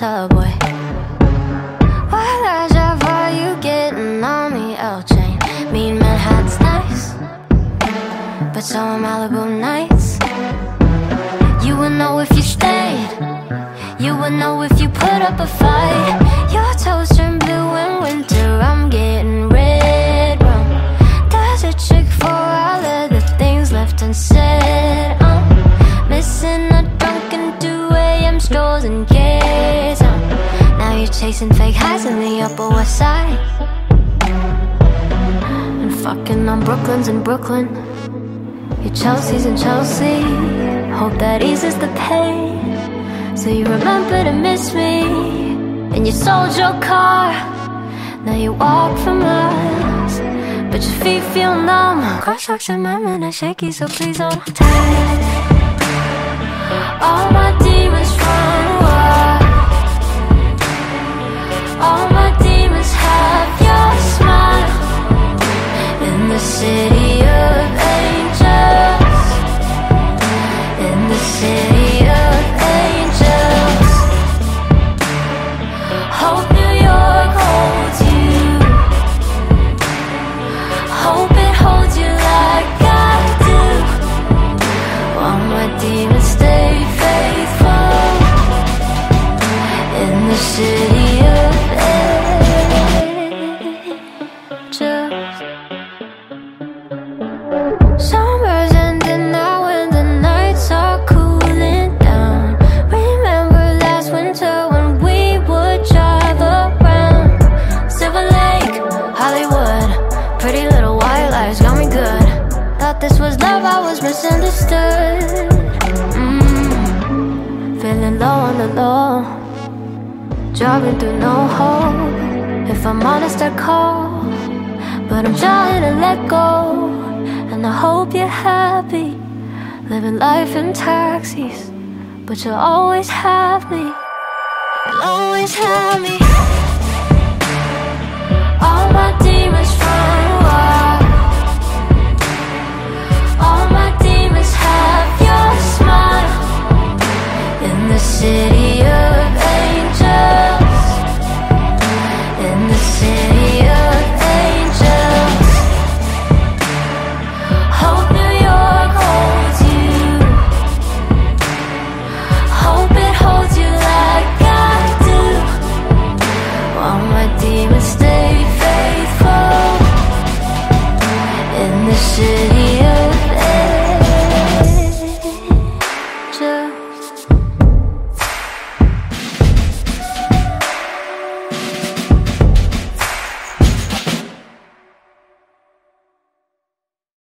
subway. While I drive, are you getting on the L train? Mean Manhattan's nice, but so are Malibu nights. You would know if you stayed, you would know if you put up a fight. Your toes turn blue in winter. I'm getting red. Does a trick for all of the things left unsaid. I'm missing a drunken 2 a.m. strolls and gates. Uh, now you're chasing fake highs in the Upper West Side. And fucking on Brooklyn's in Brooklyn. Your Chelsea's in Chelsea. Hope that eases the pain. So you remember to miss me. And you sold your car. Now you walk for miles. But your feet feel numb. Crosswalks and my men are shaky, so please hold tight. All my demons run this was love, I was misunderstood. Mm, feeling low on the low, driving through no hope. If I'm honest, I call, but I'm trying to let go. And I hope you're happy living life in taxis. But you'll always have me. You'll always have me.